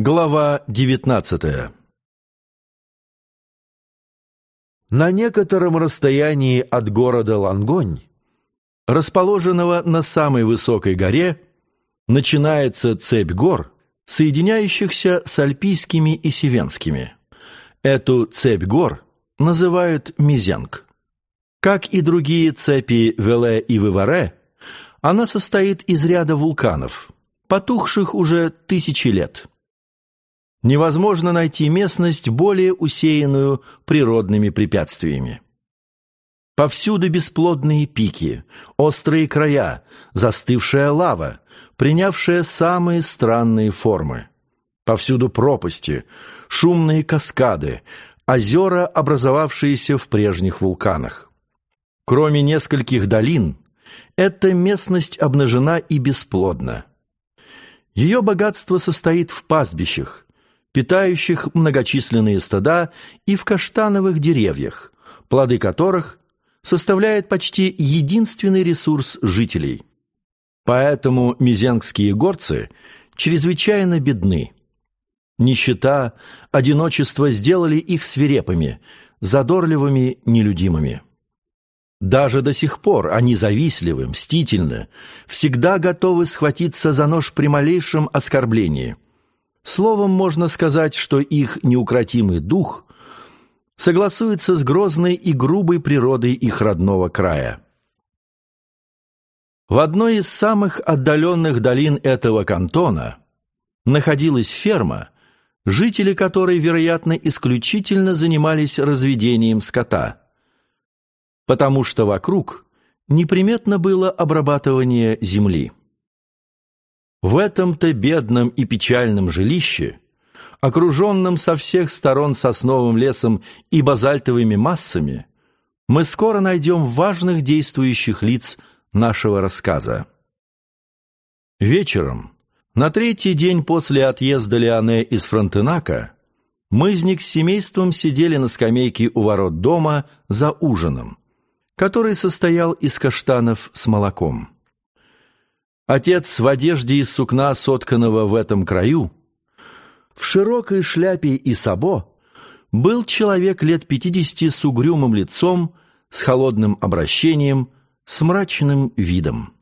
Глава девятнадцатая На некотором расстоянии от города Лангонь, расположенного на самой высокой горе, начинается цепь гор, соединяющихся с Альпийскими и Севенскими. Эту цепь гор называют Мизенг. Как и другие цепи Веле и Виваре, она состоит из ряда вулканов, потухших уже тысячи лет. Невозможно найти местность, более усеянную природными препятствиями. Повсюду бесплодные пики, острые края, застывшая лава, принявшая самые странные формы. Повсюду пропасти, шумные каскады, озера, образовавшиеся в прежних вулканах. Кроме нескольких долин, эта местность обнажена и бесплодна. Ее богатство состоит в пастбищах, питающих многочисленные стада, и в каштановых деревьях, плоды которых составляют почти единственный ресурс жителей. Поэтому мизенгские горцы чрезвычайно бедны. Нищета, одиночество сделали их свирепыми, задорливыми, нелюдимыми. Даже до сих пор они завистливы, мстительны, всегда готовы схватиться за нож при малейшем оскорблении. Словом, можно сказать, что их неукротимый дух согласуется с грозной и грубой природой их родного края. В одной из самых отдаленных долин этого кантона находилась ферма, жители которой, вероятно, исключительно занимались разведением скота, потому что вокруг неприметно было обрабатывание земли. В этом-то бедном и печальном жилище, окруженном со всех сторон сосновым лесом и базальтовыми массами, мы скоро найдем важных действующих лиц нашего рассказа. Вечером, на третий день после отъезда Леоне из Фронтенака, Мызник с семейством сидели на скамейке у ворот дома за ужином, который состоял из каштанов с молоком. Отец в одежде из сукна, сотканного в этом краю, в широкой шляпе и сабо, был человек лет пятидесяти с угрюмым лицом, с холодным обращением, с мрачным видом.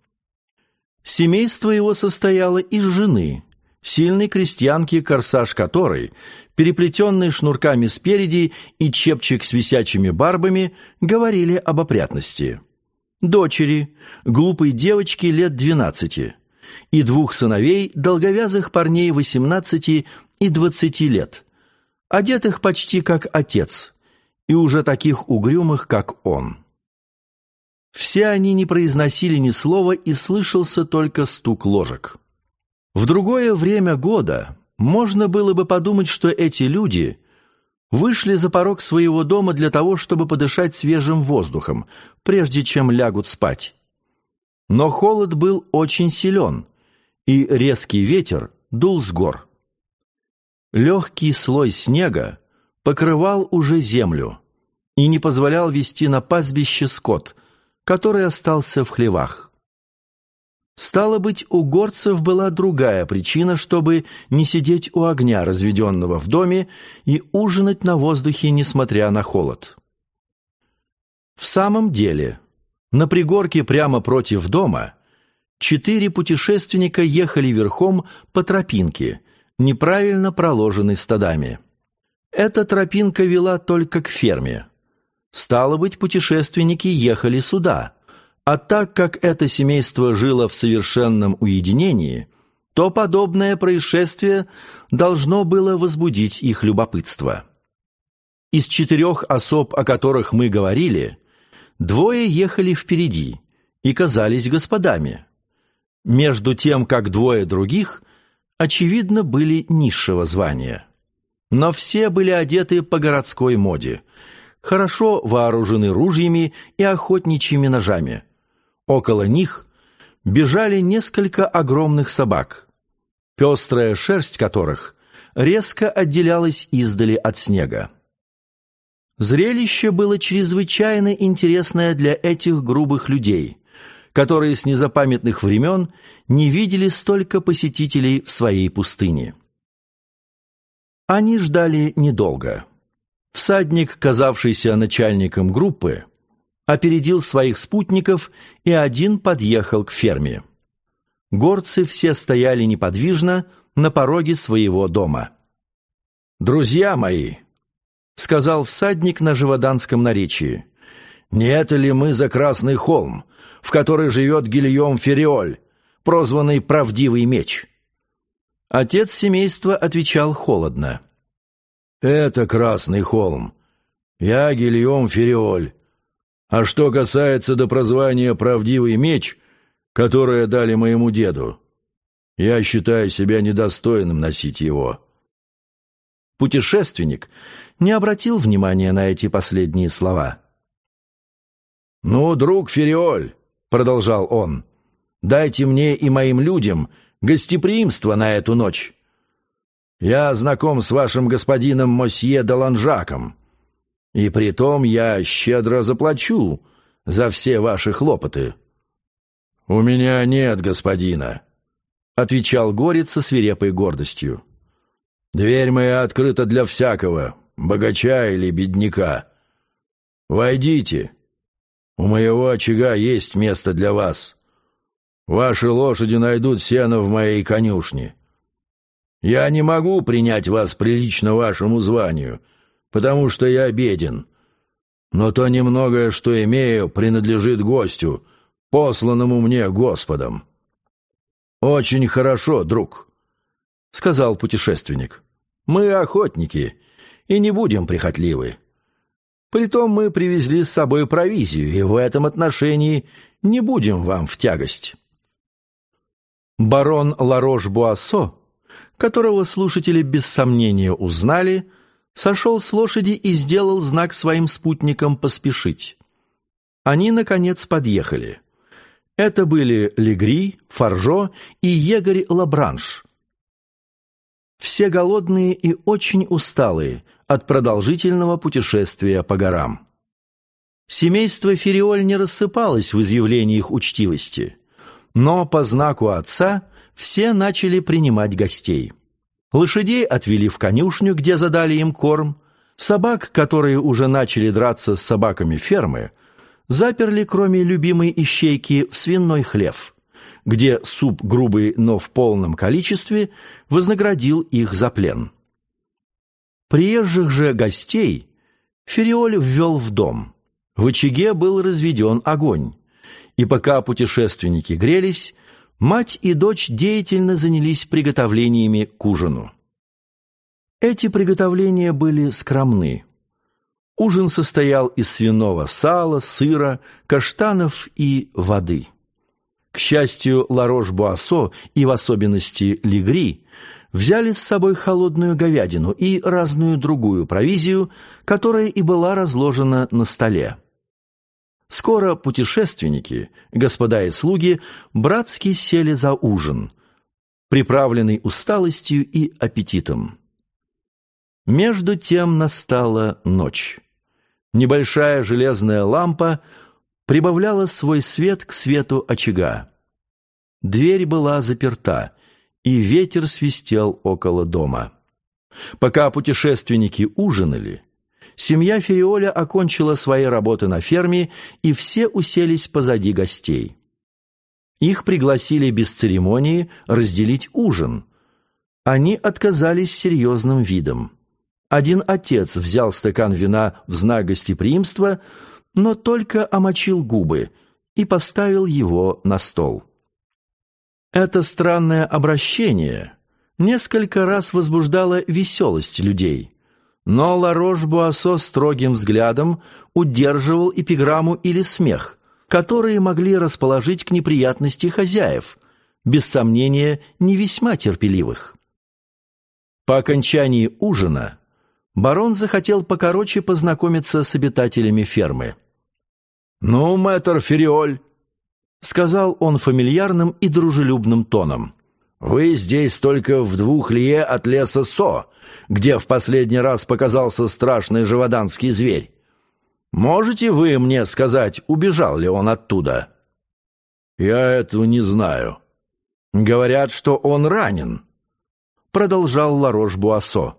Семейство его состояло из жены, сильной крестьянки, корсаж которой, переплетенный шнурками спереди и чепчик с висячими барбами, говорили об опрятности. Дочери, глупой девочки лет двенадцати, и двух сыновей, долговязых парней восемнадцати и двадцати лет, одетых почти как отец, и уже таких угрюмых, как он. Все они не произносили ни слова, и слышался только стук ложек. В другое время года можно было бы подумать, что эти люди вышли за порог своего дома для того, чтобы подышать свежим воздухом, прежде чем лягут спать. Но холод был очень силен, и резкий ветер дул с гор. Легкий слой снега покрывал уже землю и не позволял вести на пастбище скот – который остался в хлевах. Стало быть, у горцев была другая причина, чтобы не сидеть у огня, разведенного в доме, и ужинать на воздухе, несмотря на холод. В самом деле, на пригорке прямо против дома четыре путешественника ехали верхом по тропинке, неправильно проложенной стадами. Эта тропинка вела только к ферме. Стало быть, путешественники ехали сюда. А так как это семейство жило в совершенном уединении, то подобное происшествие должно было возбудить их любопытство. Из четырех особ, о которых мы говорили, двое ехали впереди и казались господами. Между тем, как двое других, очевидно, были низшего звания. Но все были одеты по городской моде – хорошо вооружены ружьями и охотничьими ножами. Около них бежали несколько огромных собак, пестрая шерсть которых резко отделялась издали от снега. Зрелище было чрезвычайно интересное для этих грубых людей, которые с незапамятных времен не видели столько посетителей в своей пустыне. Они ждали недолго. Всадник, казавшийся начальником группы, опередил своих спутников и один подъехал к ферме. Горцы все стояли неподвижно на пороге своего дома. «Друзья мои», — сказал всадник на живоданском наречии, «не это ли мы за Красный холм, в который живет Гильем Фериоль, прозванный «Правдивый меч»?» Отец семейства отвечал холодно. «Это Красный холм. Я Гильем Фериоль. А что касается до прозвания «Правдивый меч», которое дали моему деду, я считаю себя недостойным носить его». Путешественник не обратил внимания на эти последние слова. «Ну, друг Фериоль», — продолжал он, — «дайте мне и моим людям гостеприимство на эту ночь. Я знаком с вашим господином Мосье Даланжаком, и притом я щедро заплачу за все ваши хлопоты». «У меня нет господина», — отвечал Горец со свирепой гордостью. Дверь моя открыта для всякого, богача или бедняка. Войдите. У моего очага есть место для вас. Ваши лошади найдут сено в моей конюшне. Я не могу принять вас прилично вашему званию, потому что я беден. Но то немногое, что имею, принадлежит гостю, посланному мне Господом. Очень хорошо, друг, — сказал путешественник. Мы охотники и не будем прихотливы. Притом мы привезли с собой провизию, и в этом отношении не будем вам в тягость. Барон Ларош-Буассо, которого слушатели без сомнения узнали, сошел с лошади и сделал знак своим спутникам поспешить. Они, наконец, подъехали. Это были Легри, Фаржо и егорь Лабранш, все голодные и очень усталые от продолжительного путешествия по горам. Семейство Фериоль не рассыпалось в изъявлениях учтивости, но по знаку отца все начали принимать гостей. Лошадей отвели в конюшню, где задали им корм, собак, которые уже начали драться с собаками фермы, заперли, кроме любимой ищейки, в свиной хлев – где суп грубый, но в полном количестве, вознаградил их за плен. Приезжих же гостей Фериоль ввел в дом. В очаге был разведен огонь, и пока путешественники грелись, мать и дочь деятельно занялись приготовлениями к ужину. Эти приготовления были скромны. Ужин состоял из свиного сала, сыра, каштанов и воды. К счастью, Ларош-Буассо и в особенности Лигри взяли с собой холодную говядину и разную другую провизию, которая и была разложена на столе. Скоро путешественники, господа и слуги, братски сели за ужин, приправленный усталостью и аппетитом. Между тем настала ночь. Небольшая железная лампа прибавляла свой свет к свету очага. Дверь была заперта, и ветер свистел около дома. Пока путешественники ужинали, семья Фериоля окончила свои работы на ферме, и все уселись позади гостей. Их пригласили без церемонии разделить ужин. Они отказались серьезным видом. Один отец взял стакан вина в знак гостеприимства, но только омочил губы и поставил его на стол. Это странное обращение несколько раз возбуждало веселость людей, но Ларош-Буассо строгим взглядом удерживал эпиграмму или смех, которые могли расположить к неприятности хозяев, без сомнения, не весьма терпеливых. По окончании ужина барон захотел покороче познакомиться с обитателями фермы. «Ну, мэтр Фериоль», — сказал он фамильярным и дружелюбным тоном, «вы здесь только в двух лие от леса Со, где в последний раз показался страшный живоданский зверь. Можете вы мне сказать, убежал ли он оттуда?» «Я этого не знаю. Говорят, что он ранен», — продолжал Ларош-Буассо.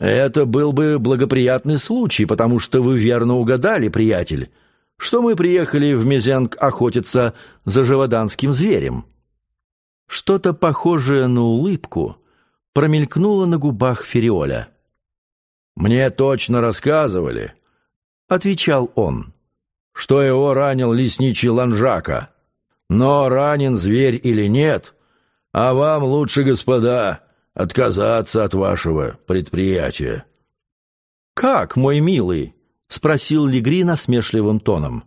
Это был бы благоприятный случай, потому что вы верно угадали, приятель, что мы приехали в Мезенг охотиться за живоданским зверем. Что-то похожее на улыбку промелькнуло на губах Фериоля. «Мне точно рассказывали», — отвечал он, — «что его ранил лесничий Ланжака. Но ранен зверь или нет, а вам лучше, господа, отказаться от вашего предприятия». «Как, мой милый?» — спросил Легри насмешливым тоном.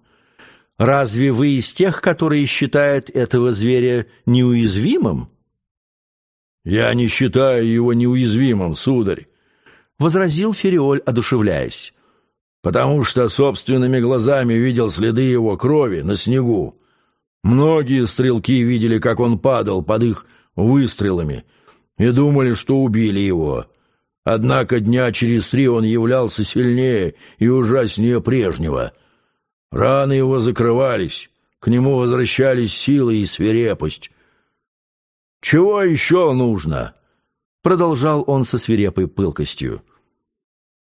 Разве вы из тех, которые считают этого зверя неуязвимым? Я не считаю его неуязвимым, сударь, возразил Фериоль, одушевляясь. Потому что собственными глазами видел следы его крови на снегу. Многие стрелки видели, как он падал под их выстрелами, и думали, что убили его. Однако дня через три он являлся сильнее и ужаснее прежнего — Раны его закрывались, к нему возвращались силы и свирепость. «Чего еще нужно?» — продолжал он со свирепой пылкостью.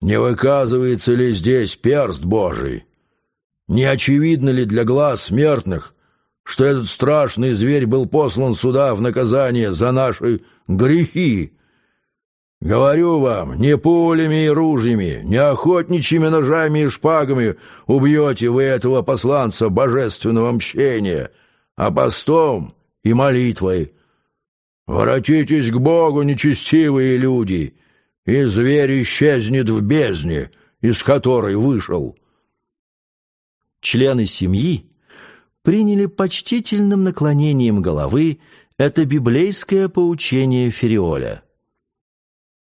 «Не выказывается ли здесь перст Божий? Не очевидно ли для глаз смертных, что этот страшный зверь был послан сюда в наказание за наши грехи, Говорю вам, не пулями и ружьями, не охотничьими ножами и шпагами убьете вы этого посланца божественного мщения, а постом и молитвой. Воротитесь к Богу, нечестивые люди, и зверь исчезнет в бездне, из которой вышел. Члены семьи приняли почтительным наклонением головы это библейское поучение Фериоля.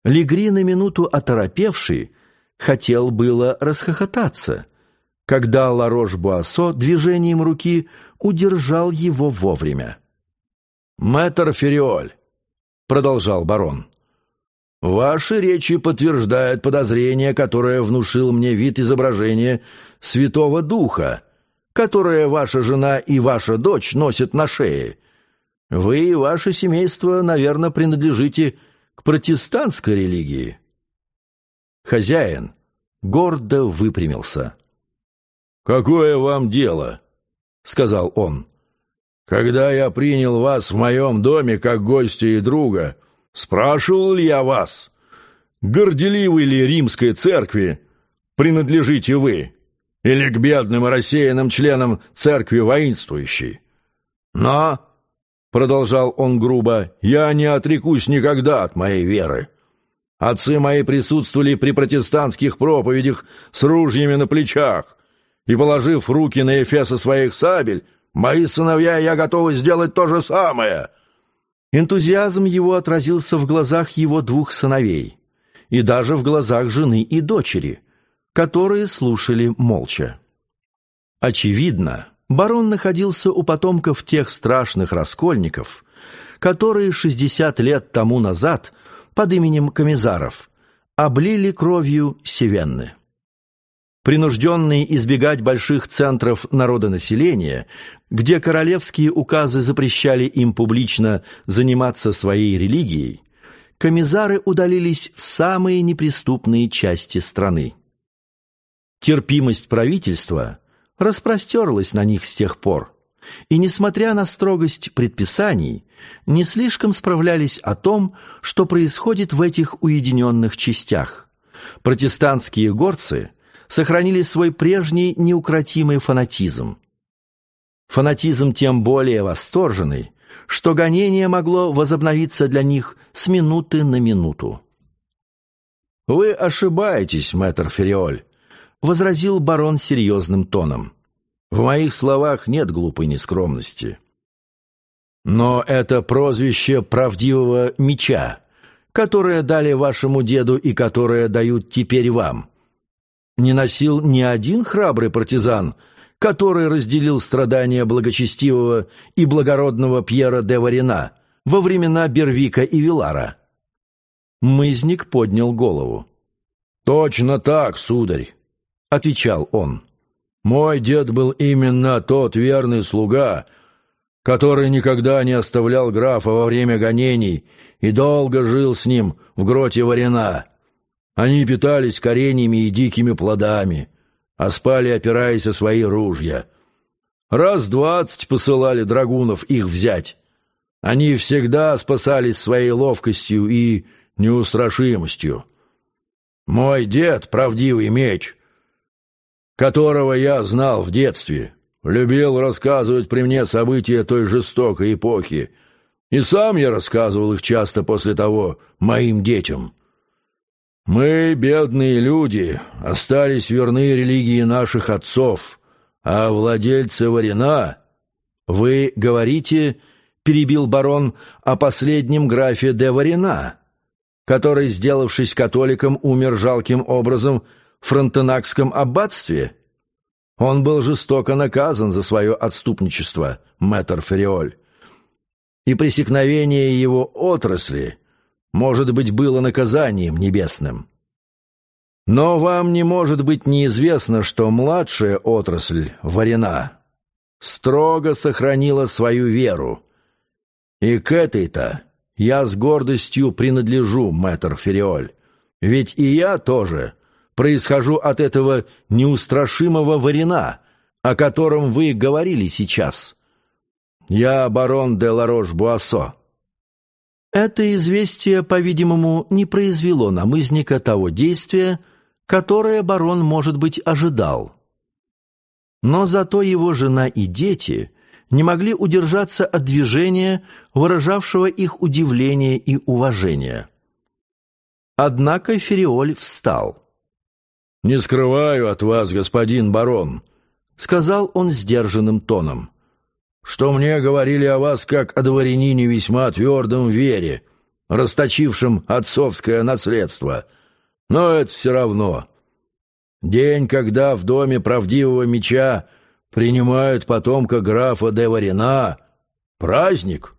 Легри на минуту оторопевший, хотел было расхохотаться, когда Ларош-Буассо движением руки удержал его вовремя. «Мэтр Фериоль», — продолжал барон, — «ваши речи подтверждают подозрение, которое внушил мне вид изображения Святого Духа, которое ваша жена и ваша дочь носят на шее. Вы и ваше семейство, наверное, принадлежите к протестантской религии. Хозяин гордо выпрямился. «Какое вам дело?» — сказал он. «Когда я принял вас в моем доме как гостя и друга, спрашивал ли я вас, горделивой ли римской церкви принадлежите вы, или к бедным рассеянным членам церкви воинствующей? Но продолжал он грубо, я не отрекусь никогда от моей веры. Отцы мои присутствовали при протестантских проповедях с ружьями на плечах, и, положив руки на эфесы своих сабель, мои сыновья и я готовы сделать то же самое». Энтузиазм его отразился в глазах его двух сыновей и даже в глазах жены и дочери, которые слушали молча. Очевидно, барон находился у потомков тех страшных раскольников, которые 60 лет тому назад под именем Комиссаров облили кровью Севенны. Принужденные избегать больших центров народонаселения, где королевские указы запрещали им публично заниматься своей религией, комиссары удалились в самые неприступные части страны. Терпимость правительства – распростерлась на них с тех пор, и, несмотря на строгость предписаний, не слишком справлялись о том, что происходит в этих уединенных частях. Протестантские горцы сохранили свой прежний неукротимый фанатизм. Фанатизм тем более восторженный, что гонение могло возобновиться для них с минуты на минуту. «Вы ошибаетесь, мэтр Фериоль», возразил барон серьезным тоном. «В моих словах нет глупой нескромности. Но это прозвище правдивого меча, которое дали вашему деду и которое дают теперь вам. Не носил ни один храбрый партизан, который разделил страдания благочестивого и благородного Пьера де Варина во времена Бервика и Вилара». Мызник поднял голову. «Точно так, сударь отвечал он. «Мой дед был именно тот верный слуга, который никогда не оставлял графа во время гонений и долго жил с ним в гроте Варена. Они питались кореньями и дикими плодами, а спали, опираясь о свои ружья. Раз двадцать посылали драгунов их взять. Они всегда спасались своей ловкостью и неустрашимостью. Мой дед, правдивый меч, которого я знал в детстве, любил рассказывать при мне события той жестокой эпохи, и сам я рассказывал их часто после того моим детям. Мы, бедные люди, остались верны религии наших отцов, а владельцы Варина... Вы говорите, перебил барон, о последнем графе де Варина, который, сделавшись католиком, умер жалким образом фронтенакском аббатстве? Он был жестоко наказан за свое отступничество, мэтр Фериоль. И пресекновение его отрасли может быть, было наказанием небесным. Но вам не может быть неизвестно, что младшая отрасль, Варена, строго сохранила свою веру. И к этой-то я с гордостью принадлежу, мэтр Фериоль. Ведь и я тоже происхожу от этого неустрашимого Варена, о котором вы говорили сейчас. Я барон де Ларош-Буассо. Это известие, по-видимому, не произвело на мызника того действия, которое барон, может быть, ожидал. Но зато его жена и дети не могли удержаться от движения, выражавшего их удивление и уважение. Однако Фериоль встал. «Не скрываю от вас, господин барон», — сказал он сдержанным тоном что мне говорили о вас как о дворянине весьма твердом вере, расточившем отцовское наследство. Но это все равно. День, когда в доме правдивого меча принимают потомка графа де Варина, праздник.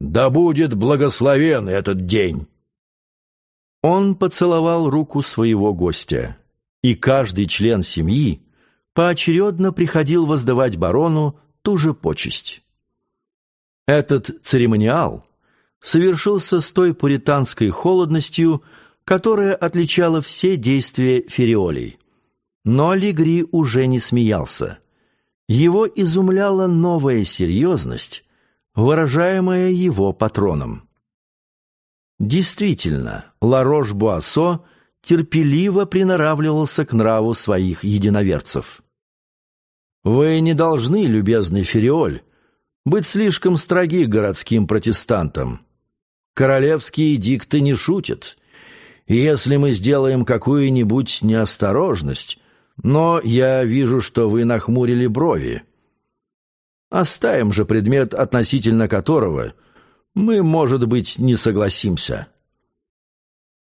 Да будет благословен этот день. Он поцеловал руку своего гостя, и каждый член семьи поочередно приходил воздавать барону ту же почесть. Этот церемониал совершился с той пуританской холодностью, которая отличала все действия Фериолей. Но Лигри уже не смеялся. Его изумляла новая серьезность, выражаемая его патроном. Действительно, Ларош-Буассо терпеливо приноравливался к нраву своих единоверцев. Вы не должны, любезный Фериоль, быть слишком строги городским протестантам. Королевские дикты не шутят. Если мы сделаем какую-нибудь неосторожность, но я вижу, что вы нахмурили брови. Оставим же предмет, относительно которого мы, может быть, не согласимся.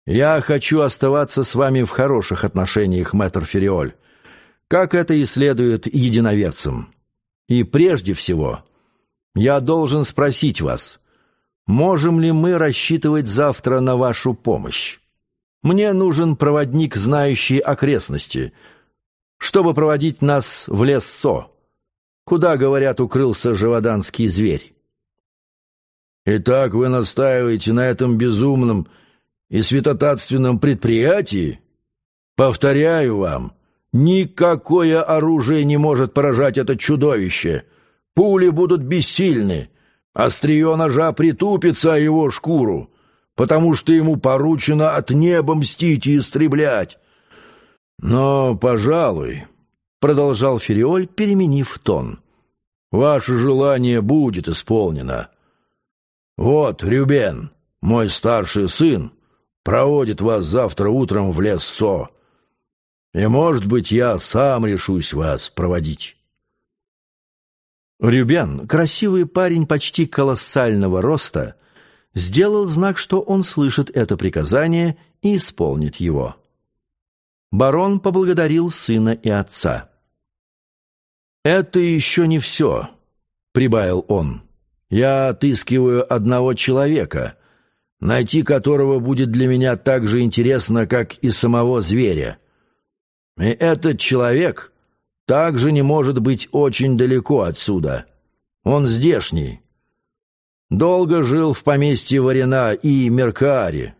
Я хочу оставаться с вами в хороших отношениях, мэтр Фериоль, как это и следует единоверцам. И прежде всего, я должен спросить вас, можем ли мы рассчитывать завтра на вашу помощь? Мне нужен проводник, знающий окрестности, чтобы проводить нас в лес Со, куда, говорят, укрылся живоданский зверь. Итак, вы настаиваете на этом безумном и святотатственном предприятии? Повторяю вам, Никакое оружие не может поражать это чудовище. Пули будут бессильны. Острие ножа притупится о его шкуру, потому что ему поручено от неба мстить и истреблять. Но, пожалуй, — продолжал Фериоль, переменив тон, — ваше желание будет исполнено. Вот, Рюбен, мой старший сын, проводит вас завтра утром в лес Со. И, может быть, я сам решусь вас проводить. Рюбен, красивый парень почти колоссального роста, сделал знак, что он слышит это приказание и исполнит его. Барон поблагодарил сына и отца. «Это еще не все», — прибавил он. «Я отыскиваю одного человека, найти которого будет для меня так же интересно, как и самого зверя». И этот человек также не может быть очень далеко отсюда. Он здешний. Долго жил в поместье Варена и Меркааре.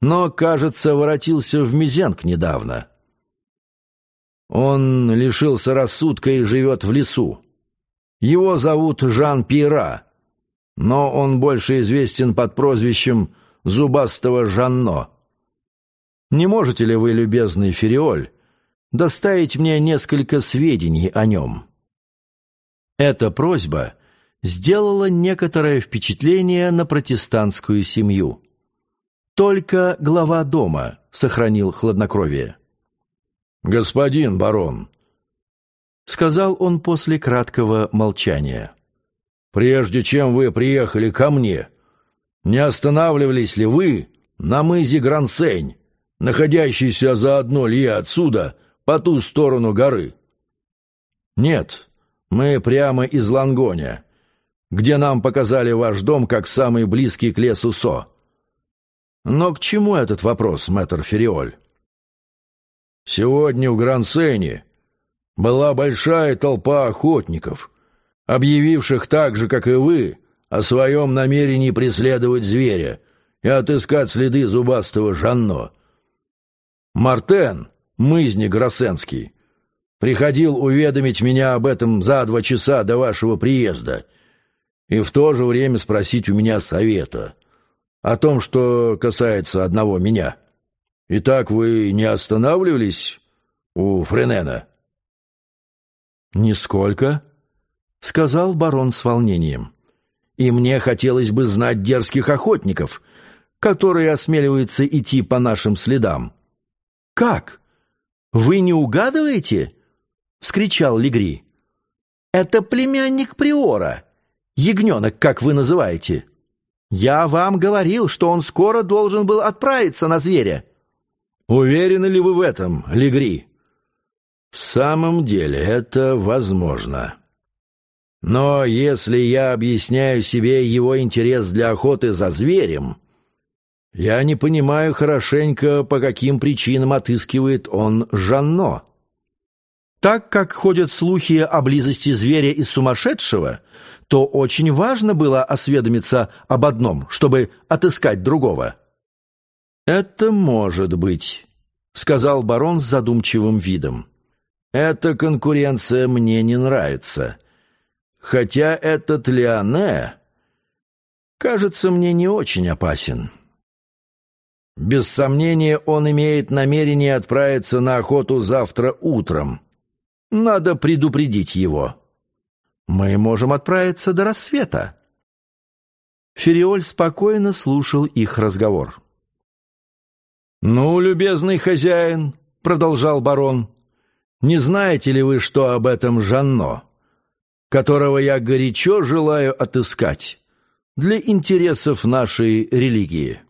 но, кажется, воротился в Мизенк недавно. Он лишился рассудка и живет в лесу. Его зовут Жан Пьера, но он больше известен под прозвищем Зубастого Жанно. Не можете ли вы, любезный Фериоль, доставить мне несколько сведений о нем?» Эта просьба сделала некоторое впечатление на протестантскую семью. Только глава дома сохранил хладнокровие. «Господин барон», — сказал он после краткого молчания, — «прежде чем вы приехали ко мне, не останавливались ли вы на мызе Грансень, находящийся за одно лье отсюда, по ту сторону горы?» «Нет, мы прямо из Лангоня, где нам показали ваш дом как самый близкий к лесу Со. Но к чему этот вопрос, мэтр Фериоль?» «Сегодня в Грансене была большая толпа охотников, объявивших так же, как и вы, о своем намерении преследовать зверя и отыскать следы зубастого Жанно. Мартен, мызник Гроссенский, приходил уведомить меня об этом за два часа до вашего приезда и в то же время спросить у меня совета о том, что касается одного меня. Итак, вы не останавливались у Френена?» «Нисколько», — сказал барон с волнением. «И мне хотелось бы знать дерзких охотников, которые осмеливаются идти по нашим следам». «Как? Вы не угадываете?» — вскричал Легри. «Это племянник Приора, ягненок, как вы называете. Я вам говорил, что он скоро должен был отправиться на зверя». «Уверены ли вы в этом, Легри?» В самом деле это возможно. Но если я объясняю себе его интерес для охоты за зверем, я не понимаю хорошенько, по каким причинам отыскивает он Жанно. Так как ходят слухи о близости зверя и сумасшедшего, то очень важно было осведомиться об одном, чтобы отыскать другого. «Это может быть», — сказал барон с задумчивым видом. Эта конкуренция мне не нравится. Хотя этот Леоне, кажется, мне не очень опасен. Без сомнения, он имеет намерение отправиться на охоту завтра утром. Надо предупредить его. Мы можем отправиться до рассвета. Фериоль спокойно слушал их разговор. «Ну, любезный хозяин», — продолжал барон, — не знаете ли вы, что об этом Жанно, которого я горячо желаю отыскать для интересов нашей религии?»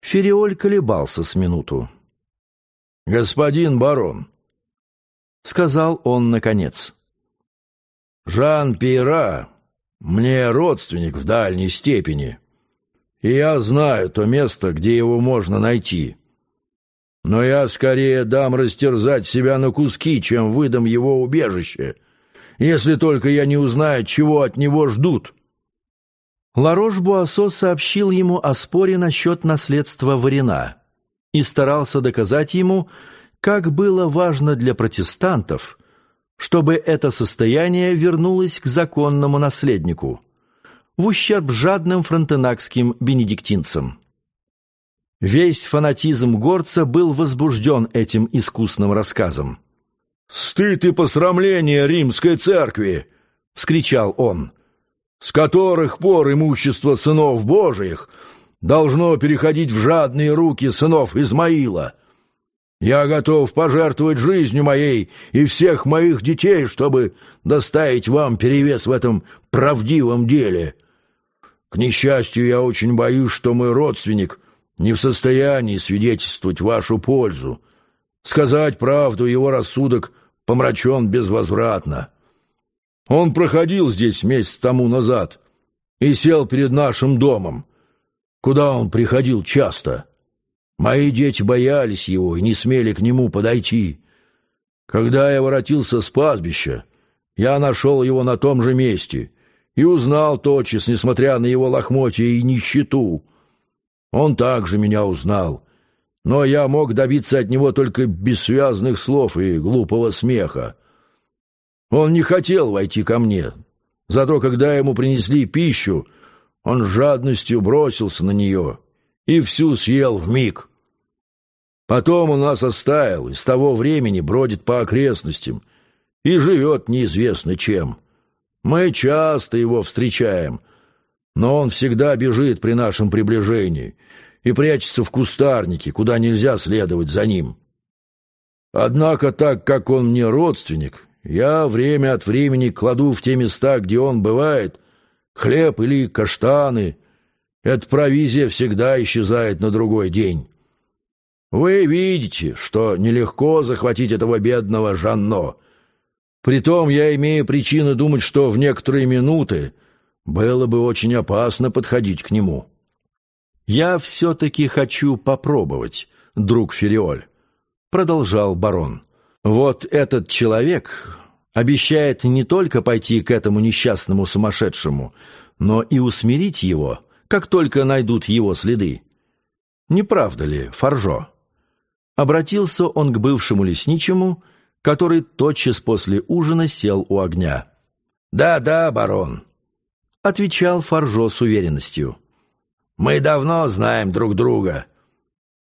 Фериоль колебался с минуту. «Господин барон», — сказал он наконец, — «Жан Пейра мне родственник в дальней степени, и я знаю то место, где его можно найти. Но я скорее дам растерзать себя на куски, чем выдам его убежище, если только я не узнаю, чего от него ждут». Ларош-Буассо сообщил ему о споре насчет наследства Варина и старался доказать ему, как было важно для протестантов, чтобы это состояние вернулось к законному наследнику, в ущерб жадным фронтенакским бенедиктинцам. Весь фанатизм горца был возбужден этим искусным рассказом. «Стыд и посрамление римской церкви!» — вскричал он. «С которых пор имущество сынов Божиих должно переходить в жадные руки сынов Измаила? Я готов пожертвовать жизнью моей и всех моих детей, чтобы доставить вам перевес в этом правдивом деле. К несчастью, я очень боюсь, что мой родственник — не в состоянии свидетельствовать вашу пользу. Сказать правду, его рассудок помрачен безвозвратно. Он проходил здесь месяц тому назад и сел перед нашим домом, куда он приходил часто. Мои дети боялись его и не смели к нему подойти. Когда я воротился с пастбища, я нашел его на том же месте и узнал тотчас, несмотря на его лохмотья и нищету, Он также меня узнал, но я мог добиться от него только бессвязных слов и глупого смеха. Он не хотел войти ко мне, зато когда ему принесли пищу, он жадностью бросился на нее и всю съел в миг. Потом он нас оставил и с того времени бродит по окрестностям и живет неизвестно чем. Мы часто его встречаем, но он всегда бежит при нашем приближении и прячется в кустарнике, куда нельзя следовать за ним. Однако, так как он мне родственник, я время от времени кладу в те места, где он бывает, хлеб или каштаны. Эта провизия всегда исчезает на другой день. Вы видите, что нелегко захватить этого бедного Жанно. Притом я имею причину думать, что в некоторые минуты было бы очень опасно подходить к нему. «Я все-таки хочу попробовать, друг Фериоль», — продолжал барон. «Вот этот человек обещает не только пойти к этому несчастному сумасшедшему, но и усмирить его, как только найдут его следы. Не правда ли, Фаржо?» Обратился он к бывшему лесничему, который тотчас после ужина сел у огня. «Да, да, барон», — отвечал Фаржо с уверенностью. «Мы давно знаем друг друга,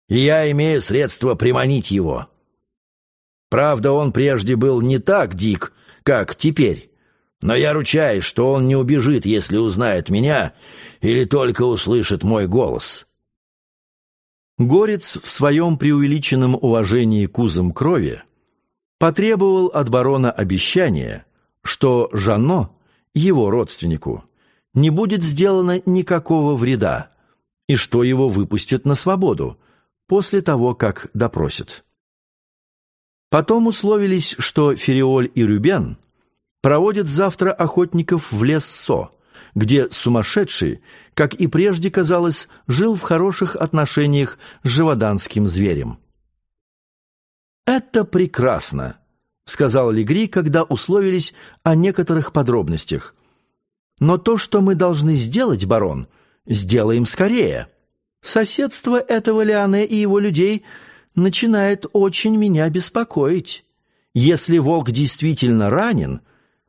и я имею средства приманить его. Правда, он прежде был не так дик, как теперь, но я ручаюсь, что он не убежит, если узнает меня или только услышит мой голос». Горец в своем преувеличенном уважении к узам крови потребовал от барона обещания, что Жанно, его родственнику, не будет сделано никакого вреда и что его выпустят на свободу после того, как допросят. Потом условились, что Фериоль и Рюбен проводят завтра охотников в лес Со, где сумасшедший, как и прежде казалось, жил в хороших отношениях с живоданским зверем. «Это прекрасно», — сказал Легри, когда условились о некоторых подробностях. «Но то, что мы должны сделать, барон, сделаем скорее. Соседство этого Лиане и его людей начинает очень меня беспокоить. Если волк действительно ранен,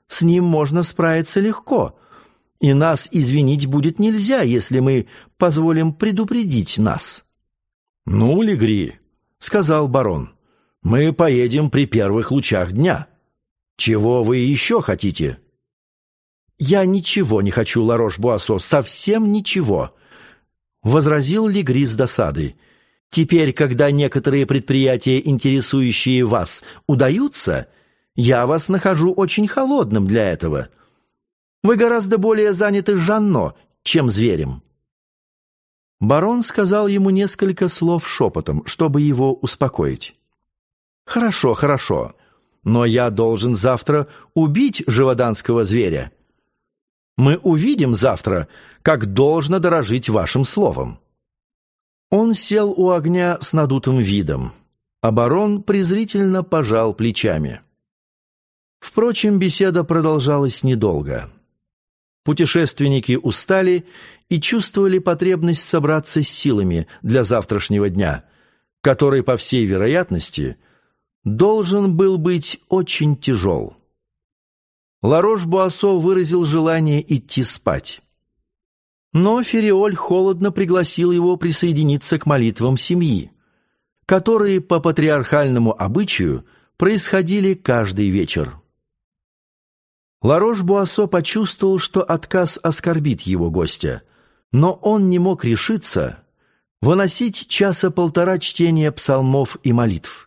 с ним можно справиться легко» и нас извинить будет нельзя, если мы позволим предупредить нас». «Ну, Легри», — сказал барон, — «мы поедем при первых лучах дня. Чего вы еще хотите?» «Я ничего не хочу, Ларош-Буассо, совсем ничего», — возразил Легри с досадой. «Теперь, когда некоторые предприятия, интересующие вас, удаются, я вас нахожу очень холодным для этого». Вы гораздо более заняты Жанно, чем зверем». Барон сказал ему несколько слов шепотом, чтобы его успокоить. «Хорошо, хорошо, но я должен завтра убить живоданского зверя. Мы увидим завтра, как должно дорожить вашим словом». Он сел у огня с надутым видом, а барон презрительно пожал плечами. Впрочем, беседа продолжалась недолго. Путешественники устали и чувствовали потребность собраться с силами для завтрашнего дня, который, по всей вероятности, должен был быть очень тяжел. Ларош-Буассо выразил желание идти спать. Но Фериоль холодно пригласил его присоединиться к молитвам семьи, которые по патриархальному обычаю происходили каждый вечер. Ларош-Буассо почувствовал, что отказ оскорбит его гостя, но он не мог решиться выносить часа полтора чтения псалмов и молитв.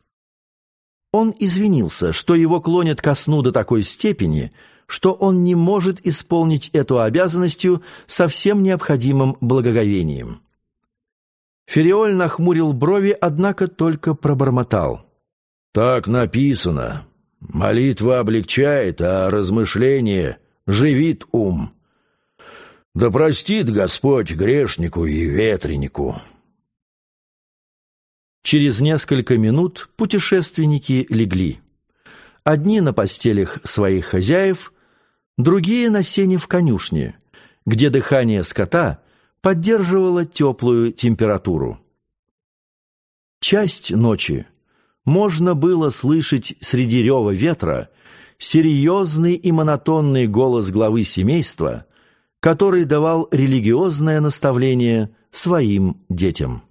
Он извинился, что его клонят ко сну до такой степени, что он не может исполнить эту обязанностью со всем необходимым благоговением. Фериоль нахмурил брови, однако только пробормотал. «Так написано. Молитва облегчает, а размышление живит ум. Да простит Господь грешнику и ветренику. Через несколько минут путешественники легли. Одни на постелях своих хозяев, другие на сене в конюшне, где дыхание скота поддерживала теплую температуру. Часть ночи можно было слышать среди рева ветра серьезный и монотонный голос главы семейства, который давал религиозное наставление своим детям.